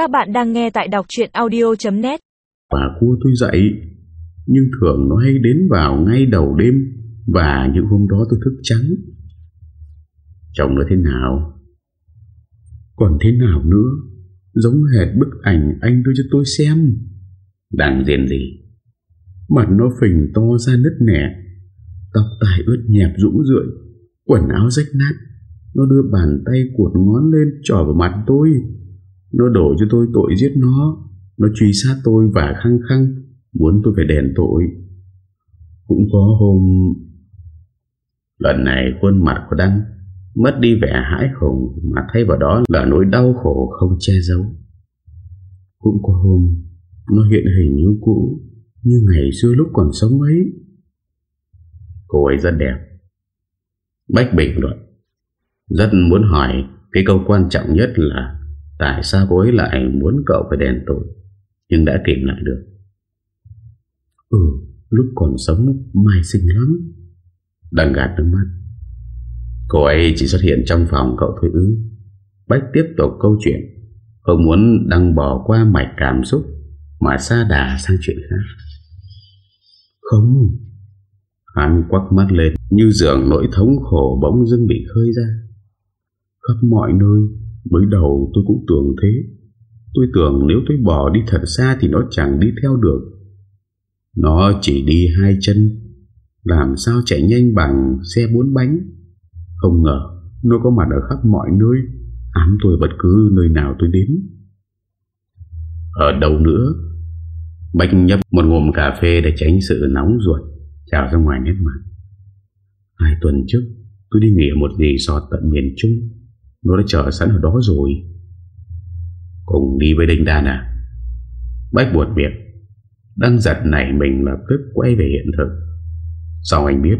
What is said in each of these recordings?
Các bạn đang nghe tại đọc chuyện audio.net Bà cua tôi dậy Nhưng thường nó hay đến vào ngay đầu đêm, Và những hôm đó tôi thức trắng. Chồng nó thế nào? Còn thế nào nữa? Giống hệt bức ảnh anh đưa cho tôi xem. Đang diện gì? Mặt nó phình to ra nứt nẻ, Tóc tai ướt nhẹp rũ rượi, Quần áo rách nát. Nó đưa bàn tay cuột ngón lên trỏ vào mặt tôi. Nó đổ cho tôi tội giết nó. Nó truy sát tôi và khăng khăng Muốn tôi phải đền tội. Cũng có hôm, Lần này khuôn mặt của Đăng Mất đi vẻ hãi hùng Mà thay vào đó là nỗi đau khổ không che giấu. Cũng có hôm, Nó hiện hình như cũ, Như ngày xưa lúc còn sống ấy. Cô ấy rất đẹp. Bách bình luận. Rất muốn hỏi, Cái câu quan trọng nhất là Tại sao cô ấy lại muốn cậu phải đèn tội, Nhưng đã kìm lại được? Ừ Lúc còn sống mai xinh lắm. Đang gạt nước mắt. Cô ấy chỉ xuất hiện trong phòng cậu thôi ư? Bách tiếp tục câu chuyện. Không muốn đăng bỏ qua mạch cảm xúc Mà xa đà sang chuyện khác. Không. Hắn quắc mắt lên Như dường nỗi thống khổ bỗng dưng bị khơi ra. Khắp mọi nơi Mới đầu tôi cũng tưởng thế. Tôi tưởng nếu tôi bỏ đi thật xa Thì nó chẳng đi theo được. Nó chỉ đi hai chân. Làm sao chạy nhanh bằng xe bốn bánh? Không ngờ, Nó có mặt ở khắp mọi nơi. Ám tôi bất cứ nơi nào tôi đến. Ở đâu nữa? Bách nhấp một ngụm cà phê Để tránh sự nóng ruột Chào ra ngoài nét mặt. Hai tuần trước, tôi đi nghỉ một resort tận miền Trung. Nó đã chờ sẵn ở đó rồi. Cùng đi với Đinh Đan à? Bách buồn miệng. Đang giật nảy mình lập tức quay về hiện thực. Sao anh biết?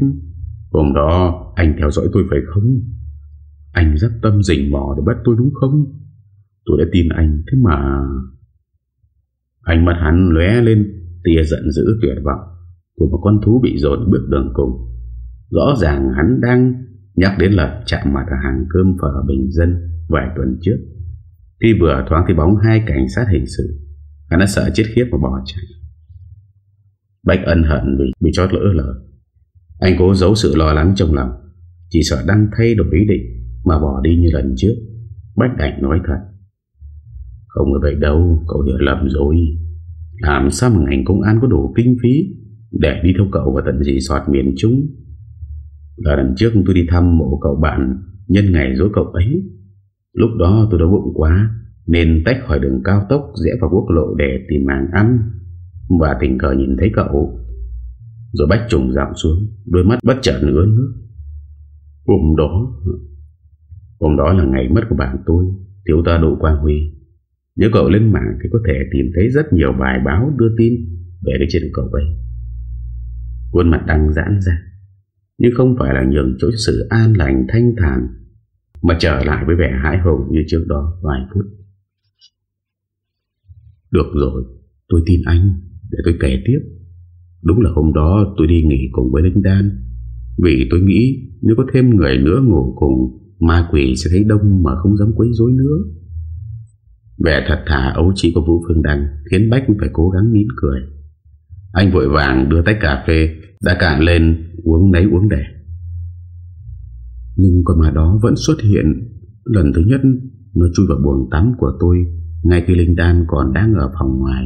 Hôm đó anh theo dõi tôi phải không? Anh rất tâm rình mò để bắt tôi đúng không? Tôi đã tin anh, Thế mà. Anh mắt hắn lóe lên Tia giận dữ tuyệt vọng Của một con thú bị dồn bước đường cùng. Rõ ràng hắn đang Nhắc đến lần chạm mặt ở hàng cơm phở bình dân Vài tuần trước, Khi vừa thoáng thì bóng hai cảnh sát hình sự Hắn đã sợ chết khiếp và bỏ chạy. Bách ân hận vì bị chót lỡ lời. Anh cố giấu sự lo lắng trong lòng, Chỉ sợ đang thay đổi ý định Mà bỏ đi như lần trước. Bách đành nói thật. Không có vậy đâu, Cậu hiểu lầm rồi. Làm sao mà ngành công an có đủ kinh phí Để đi theo cậu vào tận dị sọt miền Trung? Là lần trước tôi đi thăm mộ cậu bạn Nhân ngày dối cậu ấy. Lúc đó tôi đã bụng quá, Nên tách khỏi đường cao tốc Rẽ vào quốc lộ để tìm màng ăn Và tình cờ nhìn thấy cậu. Rồi bách trùng dạo xuống, Đôi mắt bất chợt ướt nước. Hôm đó Hôm đó là ngày mất của bạn tôi, Thiếu ta Đỗ Quang Huy. Nếu cậu lên mạng thì có thể tìm thấy rất nhiều bài báo đưa tin Về cái chuyện cậu ấy. Khuôn mặt đang giãn ra. Nhưng không phải là nhường chỗ sự an lành, thanh thản, Mà trở lại với vẻ hãi hùng như trước đó vài phút. Được rồi, Tôi tin anh, Để tôi kể tiếp. Đúng là hôm đó tôi đi nghỉ cùng với Linh Đan, Vì tôi nghĩ Nếu có thêm người nữa ngủ cùng, Ma quỷ sẽ thấy đông mà không dám quấy rối nữa. Vẻ thật thà ấu trí của Vũ Phương Đăng Khiến Bách phải cố gắng nín cười. Anh vội vàng đưa tách cà phê, Đã cạn lên, uống nấy uống đẻ Nhưng con ma đó vẫn xuất hiện. Lần thứ nhất, Nó chui vào buồng tắm của tôi, Ngay khi Linh Đan còn đang ở phòng ngoài.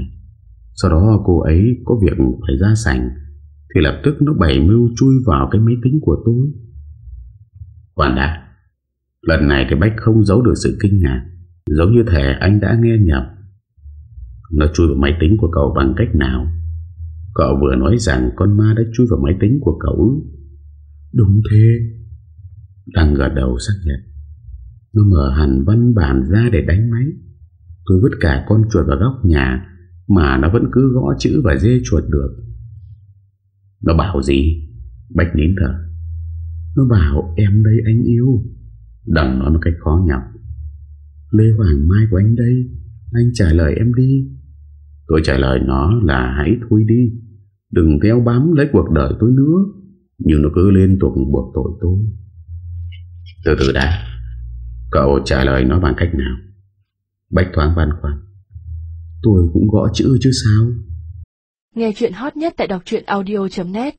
Sau đó cô ấy có việc phải ra sảnh, Thì lập tức nó bày mưu chui vào cái máy tính của tôi. Quản đã, Lần này thì Bách không giấu được sự kinh ngạc, Giống như thể anh đã nghe nhầm. Nó chui vào máy tính của cậu bằng cách nào? Cậu vừa nói rằng con ma đã chui vào máy tính của cậu Đúng thế. Đang gật đầu xác nhận. Nó mở hẳn văn bản ra để đánh máy. Tôi vứt cả con chuột vào góc nhà Mà nó vẫn cứ gõ chữ và dê chuột được. Nó bảo gì? Bách nín thở. Nó bảo em đây anh yêu. Đằng nói một cách khó nhọc. Lê Hoàng Mai của anh đây. Anh trả lời em đi Tôi trả lời nó là hãy thôi đi, Đừng theo bám lấy cuộc đời tôi nữa, Nhưng nó cứ liên tục buộc tội tôi. Từ từ đã, Cậu trả lời nó bằng cách nào? Bách thoáng văn khoăn. Tôi cũng gõ chữ chứ sao? Nghe chuyện hot nhất tại đọc truyện audio.net